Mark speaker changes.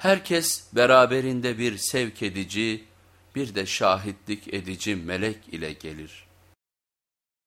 Speaker 1: Herkes beraberinde bir sevk edici, bir de şahitlik edici melek ile gelir.''